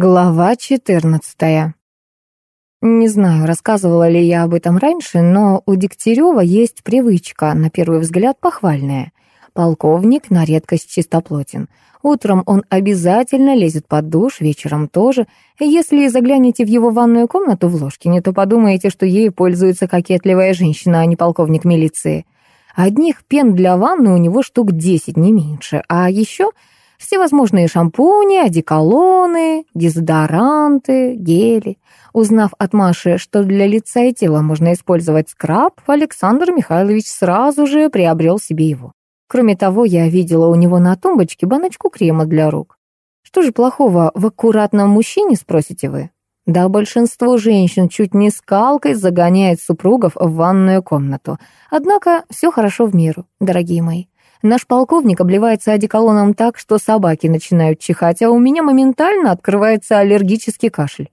Глава 14. Не знаю, рассказывала ли я об этом раньше, но у Дегтярева есть привычка, на первый взгляд, похвальная. Полковник на редкость чистоплотен. Утром он обязательно лезет под душ, вечером тоже. Если заглянете в его ванную комнату в Ложкине, то подумаете, что ей пользуется кокетливая женщина, а не полковник милиции. Одних пен для ванны у него штук десять, не меньше. А еще Всевозможные шампуни, одеколоны, дезодоранты, гели. Узнав от Маши, что для лица и тела можно использовать скраб, Александр Михайлович сразу же приобрел себе его. Кроме того, я видела у него на тумбочке баночку крема для рук. Что же плохого в аккуратном мужчине, спросите вы? Да, большинство женщин чуть не скалкой загоняет супругов в ванную комнату. Однако все хорошо в меру, дорогие мои. Наш полковник обливается одеколоном так, что собаки начинают чихать, а у меня моментально открывается аллергический кашель.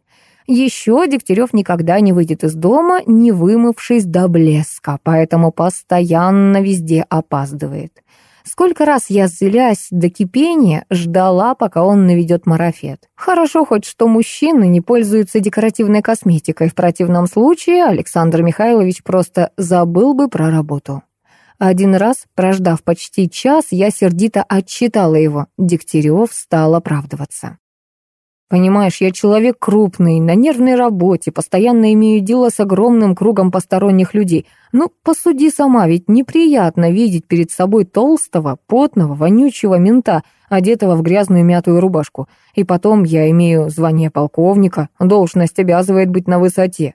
Еще Дегтярев никогда не выйдет из дома, не вымывшись до блеска, поэтому постоянно везде опаздывает. Сколько раз я, злясь до кипения, ждала, пока он наведет марафет. Хорошо хоть, что мужчины не пользуются декоративной косметикой. В противном случае Александр Михайлович просто забыл бы про работу. Один раз, прождав почти час, я сердито отчитала его. Дегтярев стал оправдываться. Понимаешь, я человек крупный, на нервной работе, постоянно имею дело с огромным кругом посторонних людей. Ну, посуди сама, ведь неприятно видеть перед собой толстого, потного, вонючего мента, одетого в грязную мятую рубашку. И потом я имею звание полковника, должность обязывает быть на высоте.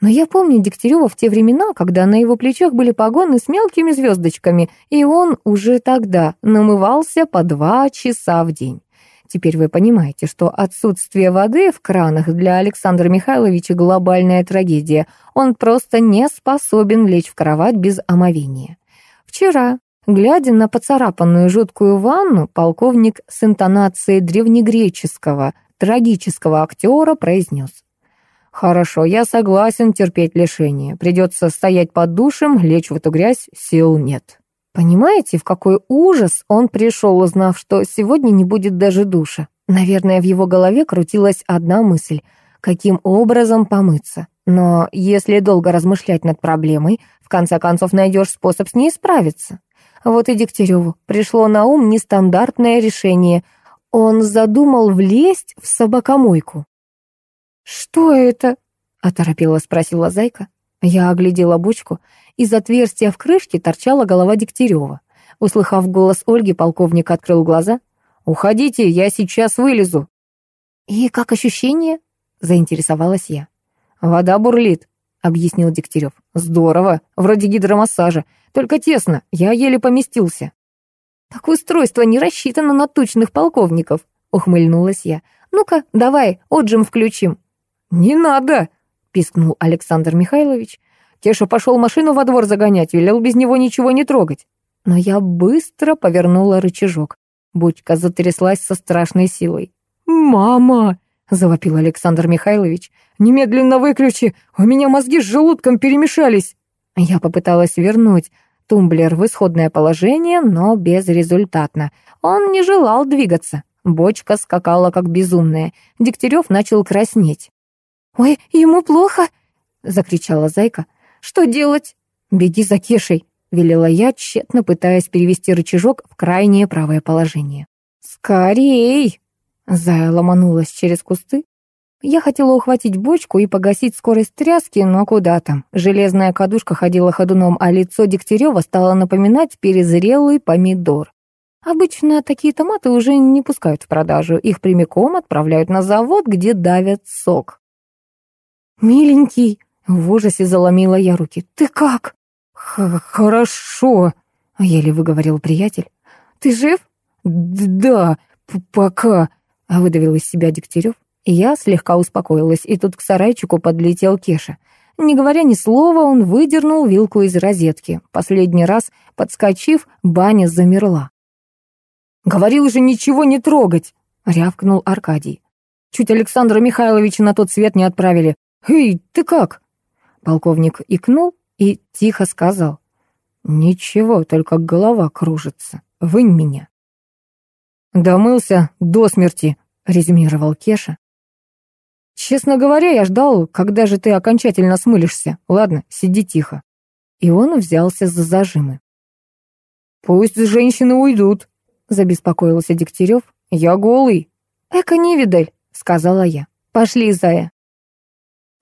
Но я помню Дегтярева в те времена, когда на его плечах были погоны с мелкими звездочками, и он уже тогда намывался по два часа в день. Теперь вы понимаете, что отсутствие воды в кранах для Александра Михайловича глобальная трагедия. Он просто не способен лечь в кровать без омовения. Вчера, глядя на поцарапанную жуткую ванну, полковник с интонацией древнегреческого, трагического актера произнес «Хорошо, я согласен терпеть лишение. Придется стоять под душем, лечь в эту грязь, сил нет». Понимаете, в какой ужас он пришел, узнав, что сегодня не будет даже душа? Наверное, в его голове крутилась одна мысль — каким образом помыться. Но если долго размышлять над проблемой, в конце концов найдешь способ с ней справиться. Вот и Дегтяреву пришло на ум нестандартное решение. Он задумал влезть в собакомойку. «Что это?» — оторопела спросила Зайка. Я оглядела бочку. Из отверстия в крышке торчала голова Дегтярева. Услыхав голос Ольги, полковник открыл глаза. «Уходите, я сейчас вылезу». «И как ощущение?» — заинтересовалась я. «Вода бурлит», — объяснил Дегтярев. «Здорово, вроде гидромассажа. Только тесно, я еле поместился». «Так устройство не рассчитано на тучных полковников», — ухмыльнулась я. «Ну-ка, давай, отжим включим». «Не надо!» — пискнул Александр Михайлович. Кеша пошел машину во двор загонять, велел без него ничего не трогать. Но я быстро повернула рычажок. Бочка затряслась со страшной силой. «Мама!» — завопил Александр Михайлович. «Немедленно выключи! У меня мозги с желудком перемешались!» Я попыталась вернуть тумблер в исходное положение, но безрезультатно. Он не желал двигаться. Бочка скакала как безумная. Дегтярев начал краснеть. «Ой, ему плохо!» — закричала зайка. «Что делать?» «Беги за Кешей», — велела я, тщетно пытаясь перевести рычажок в крайнее правое положение. «Скорей!» — Зая ломанулась через кусты. Я хотела ухватить бочку и погасить скорость тряски, но куда там. Железная кадушка ходила ходуном, а лицо Дегтярева стало напоминать перезрелый помидор. Обычно такие томаты уже не пускают в продажу, их прямиком отправляют на завод, где давят сок. «Миленький!» — в ужасе заломила я руки. «Ты как?» Х «Хорошо!» — еле выговорил приятель. «Ты жив?» «Да, пока!» — выдавил из себя Дегтярев. Я слегка успокоилась, и тут к сарайчику подлетел Кеша. Не говоря ни слова, он выдернул вилку из розетки. Последний раз, подскочив, баня замерла. «Говорил же ничего не трогать!» — рявкнул Аркадий. «Чуть Александра Михайловича на тот свет не отправили. «Эй, ты как?» Полковник икнул и тихо сказал. «Ничего, только голова кружится. Вынь меня». «Домылся до смерти», —— резюмировал Кеша. «Честно говоря, я ждал, когда же ты окончательно смылишься. Ладно, сиди тихо». И он взялся за зажимы. «Пусть женщины уйдут», — забеспокоился Дегтярев. «Я голый». «Эко-невидаль», — сказала я. «Пошли, Зая».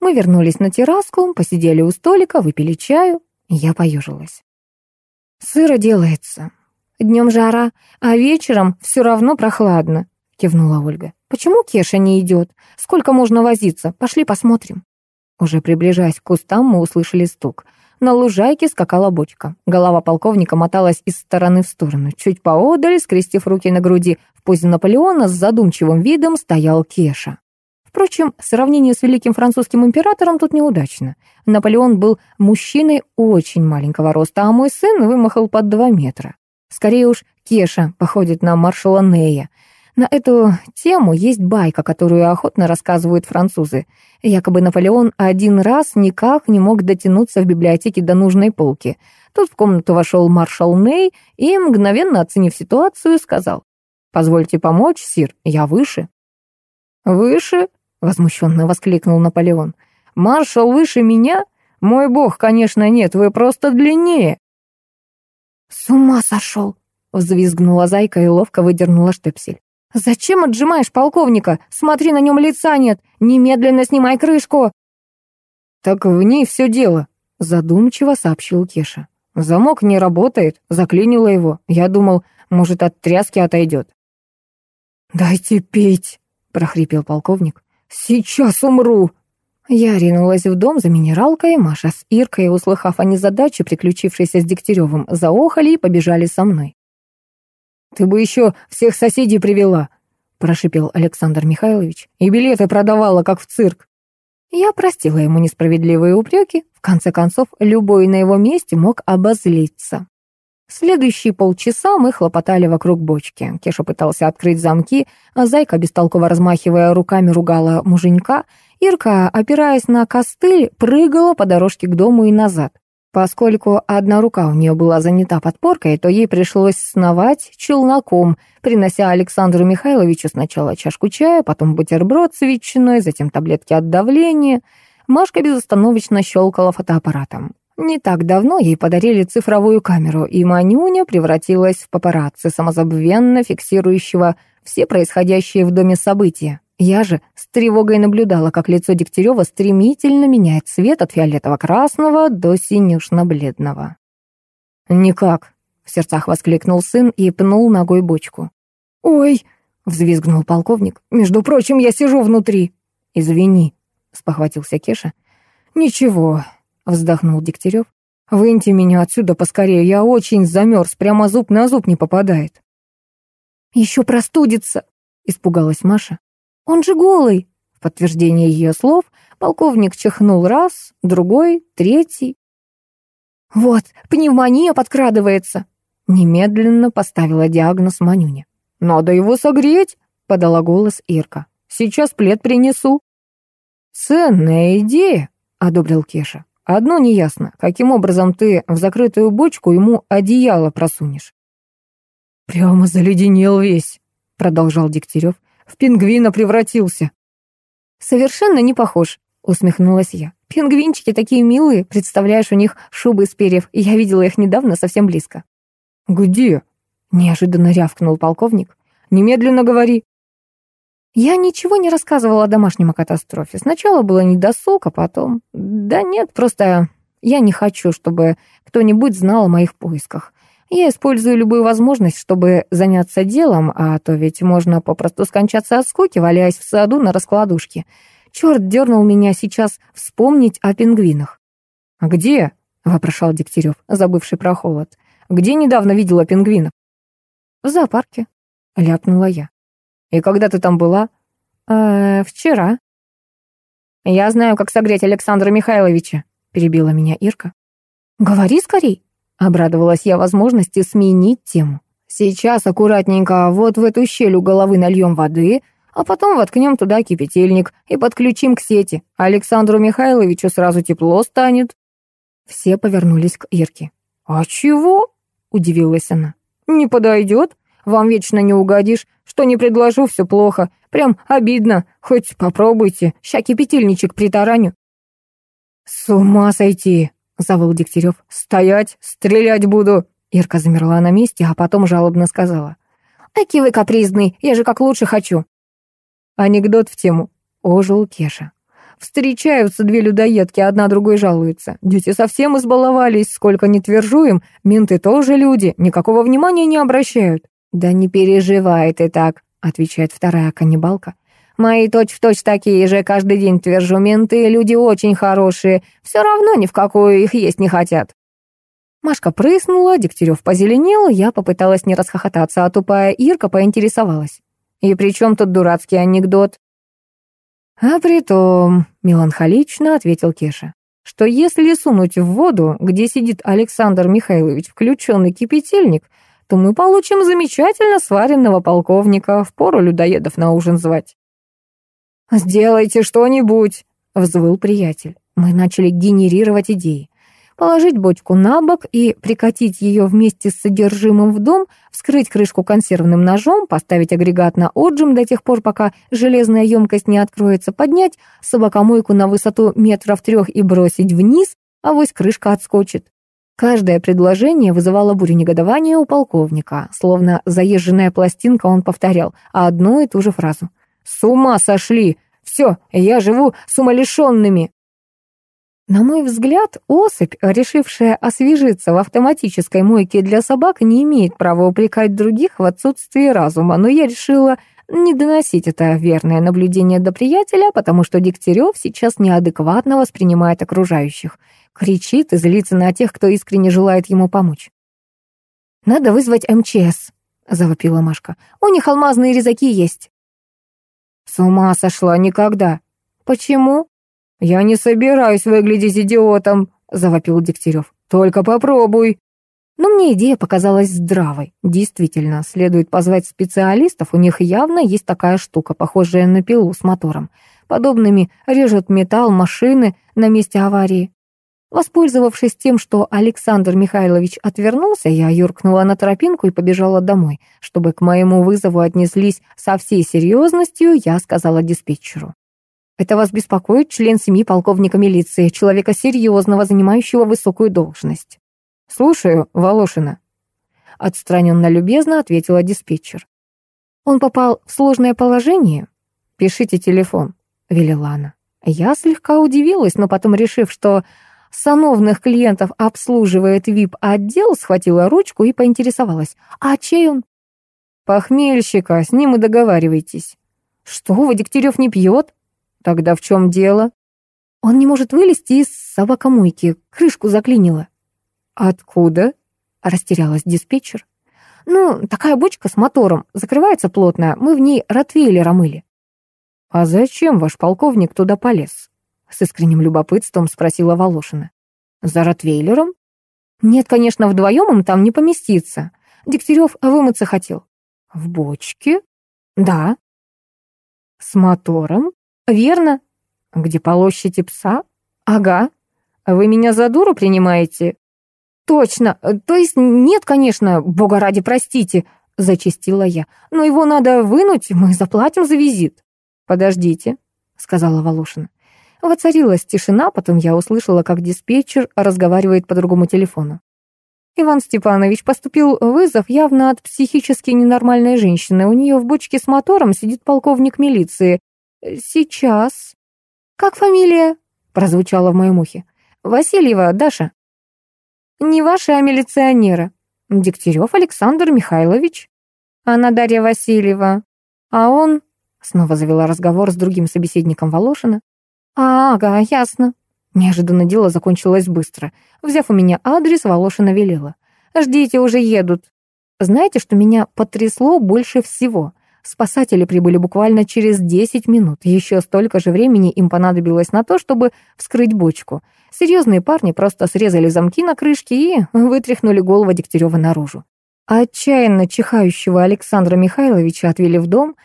Мы вернулись на терраску, посидели у столика, выпили чаю. Я поежилась. «Сыро делается. Днем жара, а вечером все равно прохладно», — кивнула Ольга. «Почему Кеша не идет? Сколько можно возиться? Пошли посмотрим». Уже приближаясь к кустам, мы услышали стук. На лужайке скакала бочка. Голова полковника моталась из стороны в сторону. Чуть поодаль, скрестив руки на груди, в позе Наполеона с задумчивым видом стоял Кеша. Впрочем, сравнение с великим французским императором тут неудачно. Наполеон был мужчиной очень маленького роста, а мой сын вымахал под два метра. Скорее уж, Кеша походит на маршала Нея. На эту тему есть байка, которую охотно рассказывают французы. Якобы Наполеон один раз никак не мог дотянуться в библиотеке до нужной полки. Тут в комнату вошел маршал Ней и, мгновенно оценив ситуацию, сказал, «Позвольте помочь, сир, я выше». «Выше?» — возмущенно воскликнул Наполеон. «Маршал выше меня? Мой бог, конечно, нет, вы просто длиннее». «С ума сошел!» — взвизгнула зайка и ловко выдернула штепсель. «Зачем отжимаешь полковника? Смотри, на нем лица нет! Немедленно снимай крышку!» «Так в ней все дело», — задумчиво сообщил Кеша. «Замок не работает, заклинило его. Я думал, может, от тряски отойдет». «Дайте пить», — прохрипел полковник. «Сейчас умру!» Я ринулась в дом за минералкой, Маша с Иркой, услыхав о незадаче, приключившейся с Дегтяревым, заохали и побежали со мной. «Ты бы еще всех соседей привела», — прошипел Александр Михайлович, «и билеты продавала, как в цирк». Я простила ему несправедливые упреки. В конце концов, любой на его месте мог обозлиться. Следующие полчаса мы хлопотали вокруг бочки. Кеша пытался открыть замки, а Зайка, бестолково размахивая руками, ругала муженька. Ирка, опираясь на костыль, прыгала по дорожке к дому и назад. Поскольку одна рука у нее была занята подпоркой, то ей пришлось сновать челноком, принося Александру Михайловичу сначала чашку чая, потом бутерброд с ветчиной, затем таблетки от давления. Машка безостановочно щелкала фотоаппаратом. Не так давно ей подарили цифровую камеру, и Манюня превратилась в папарацци, самозабвенно фиксирующего все происходящие в доме события. Я же с тревогой наблюдала, как лицо Дегтярева стремительно меняет цвет от фиолетово-красного до синюшно-бледного. «Никак», — в сердцах воскликнул сын и пнул ногой бочку. «Ой!» — взвизгнул полковник. «Между прочим, я сижу внутри». «Извини», — спохватился Кеша. «Ничего», — вздохнул Дегтярев. «Выньте меня отсюда поскорее, я очень замерз, прямо зуб на зуб не попадает». «Еще простудится», — испугалась Маша. «Он же голый!» В подтверждение ее слов полковник чихнул раз, другой, третий. «Вот, пневмония подкрадывается!» Немедленно поставила диагноз Манюня. «Надо его согреть!» — подала голос Ирка. «Сейчас плед принесу». «Ценная идея!» — одобрил Кеша. «Одно неясно, каким образом ты в закрытую бочку ему одеяло просунешь?» «Прямо заледенел весь», — продолжал Дегтярев в пингвина превратился». «Совершенно не похож», — усмехнулась я. «Пингвинчики такие милые, представляешь, у них шубы из перьев, я видела их недавно совсем близко». «Где?» — неожиданно рявкнул полковник. «Немедленно говори». Я ничего не рассказывала о домашнем катастрофе. Сначала было недосуг, а потом... Да нет, просто я не хочу, чтобы кто-нибудь знал о моих поисках. Я использую любую возможность, чтобы заняться делом, а то ведь можно попросту скончаться от скуки, валяясь в саду на раскладушке. Черт дернул меня сейчас вспомнить о пингвинах. «А где?» — вопрошал Дегтярев, забывший про холод. «Где недавно видела пингвинов?» «В зоопарке», — ляпнула я. «И когда ты там была?» «Э, «Вчера». «Я знаю, как согреть Александра Михайловича», — перебила меня Ирка. «Говори скорей», Обрадовалась я возможности сменить тему. Сейчас аккуратненько вот в эту щель у головы нальем воды, а потом воткнем туда кипятильник и подключим к сети. Александру Михайловичу сразу тепло станет. Все повернулись к Ирке. «А чего?» — удивилась она. «Не подойдет. Вам вечно не угодишь. Что не предложу, все плохо. Прям обидно. Хоть попробуйте. Ща кипятильничек притараню». «С ума сойти!» — завыл Дегтярев. «Стоять! Стрелять буду!» Ирка замерла на месте, а потом жалобно сказала. «Аки вы капризный, я же как лучше хочу». Анекдот в тему. Ожил Кеша. Встречаются две людоедки, одна другой жалуется. Дети совсем избаловались, сколько не твержу им, менты тоже люди, никакого внимания не обращают. «Да не переживай ты так», — отвечает вторая каннибалка. «Мои точь-в-точь точь такие же, каждый день твержу, менты люди очень хорошие, все равно ни в какую их есть не хотят». Машка прыснула, Дегтярев позеленел, я попыталась не расхохотаться, а тупая Ирка поинтересовалась. «И при чем тут дурацкий анекдот?» «А притом», — меланхолично ответил Кеша, «что если сунуть в воду, где сидит Александр Михайлович, включенный кипятильник, то мы получим замечательно сваренного полковника, в пору людоедов на ужин звать». «Сделайте что-нибудь», — взвыл приятель. Мы начали генерировать идеи положить бочку на бок и прикатить ее вместе с содержимым в дом, вскрыть крышку консервным ножом, поставить агрегат на отжим до тех пор, пока железная емкость не откроется, поднять собакомойку на высоту метров трех и бросить вниз, а вось крышка отскочит. Каждое предложение вызывало бурю негодования у полковника. Словно заезженная пластинка он повторял одну и ту же фразу. «С ума сошли! Все, я живу с умалишенными!» На мой взгляд, особь, решившая освежиться в автоматической мойке для собак, не имеет права упрекать других в отсутствии разума, но я решила не доносить это верное наблюдение до приятеля, потому что Дегтярев сейчас неадекватно воспринимает окружающих, кричит и злится на тех, кто искренне желает ему помочь. «Надо вызвать МЧС», — завопила Машка. «У них алмазные резаки есть». «С ума сошла никогда». «Почему?» «Я не собираюсь выглядеть идиотом», — завопил Дегтярев. «Только попробуй». Но мне идея показалась здравой. Действительно, следует позвать специалистов, у них явно есть такая штука, похожая на пилу с мотором. Подобными режут металл машины на месте аварии. Воспользовавшись тем, что Александр Михайлович отвернулся, я юркнула на тропинку и побежала домой. Чтобы к моему вызову отнеслись со всей серьезностью, я сказала диспетчеру. Это вас беспокоит член семьи полковника милиции, человека серьезного, занимающего высокую должность. Слушаю, Волошина. Отстраненно любезно ответила диспетчер. Он попал в сложное положение? Пишите телефон, велела она. Я слегка удивилась, но потом, решив, что сановных клиентов обслуживает ВИП-отдел, схватила ручку и поинтересовалась. А чей он? Похмельщика, с ним и договаривайтесь. Что вы, Дегтярев не пьет? Тогда в чем дело? Он не может вылезти из собакомойки, крышку заклинило. Откуда? Растерялась диспетчер. Ну, такая бочка с мотором, закрывается плотно, мы в ней ротвейлера мыли. А зачем ваш полковник туда полез? С искренним любопытством спросила Волошина. За ротвейлером? Нет, конечно, вдвоем им там не поместиться. Дегтярев вымыться хотел. В бочке? Да. С мотором? «Верно. Где полощите пса? Ага. Вы меня за дуру принимаете?» «Точно. То есть нет, конечно, бога ради, простите», — зачастила я. «Но его надо вынуть, мы заплатим за визит». «Подождите», — сказала Волошина. Воцарилась тишина, потом я услышала, как диспетчер разговаривает по другому телефону. Иван Степанович поступил вызов явно от психически ненормальной женщины. У нее в бочке с мотором сидит полковник милиции. «Сейчас». «Как фамилия?» — прозвучало в моем ухе. «Васильева, Даша». «Не ваша, а милиционера. Дегтярев Александр Михайлович». «Она Дарья Васильева». «А он...» — снова завела разговор с другим собеседником Волошина. «А, ага, ясно». Неожиданно дело закончилось быстро. Взяв у меня адрес, Волошина велела. «Ждите, уже едут». Знаете, что меня потрясло больше всего — Спасатели прибыли буквально через 10 минут. Еще столько же времени им понадобилось на то, чтобы вскрыть бочку. Серьезные парни просто срезали замки на крышке и вытряхнули голову Дегтярева наружу. Отчаянно чихающего Александра Михайловича отвели в дом.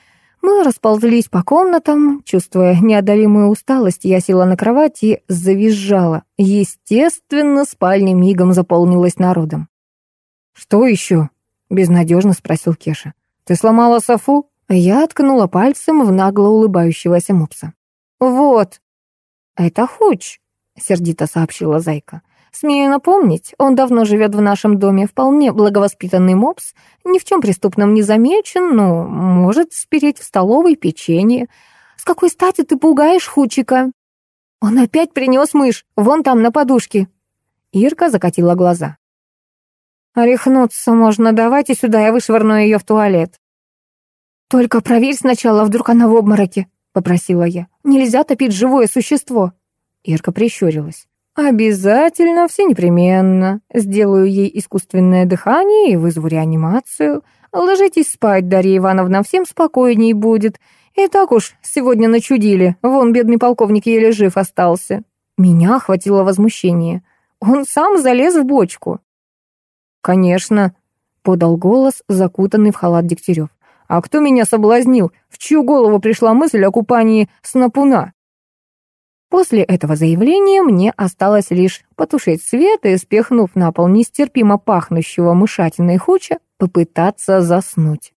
Мы расползлись по комнатам. Чувствуя неодолимую усталость, я села на кровать и завизжала. Естественно, спальня мигом заполнилась народом. «Что еще?» — безнадежно спросил Кеша. «Ты сломала софу?» Я ткнула пальцем в нагло улыбающегося мопса. «Вот!» «Это Хуч», — сердито сообщила Зайка. «Смею напомнить, он давно живет в нашем доме, вполне благовоспитанный мопс, ни в чем преступном не замечен, но может спереть в столовой печенье. С какой стати ты пугаешь Хучика?» «Он опять принес мышь, вон там на подушке». Ирка закатила глаза. «Рехнуться можно, давайте сюда, я вышвырну ее в туалет». «Только проверь сначала, вдруг она в обмороке», — попросила я. «Нельзя топить живое существо». Ирка прищурилась. «Обязательно, все непременно. Сделаю ей искусственное дыхание и вызову реанимацию. Ложитесь спать, Дарья Ивановна, всем спокойней будет. И так уж сегодня начудили. Вон, бедный полковник еле жив остался». Меня охватило возмущение. Он сам залез в бочку. «Конечно», — подал голос, закутанный в халат Дегтярев. А кто меня соблазнил? В чью голову пришла мысль о купании снапуна? После этого заявления мне осталось лишь потушить свет и, спихнув на пол нестерпимо пахнущего мышатиной хуча, попытаться заснуть.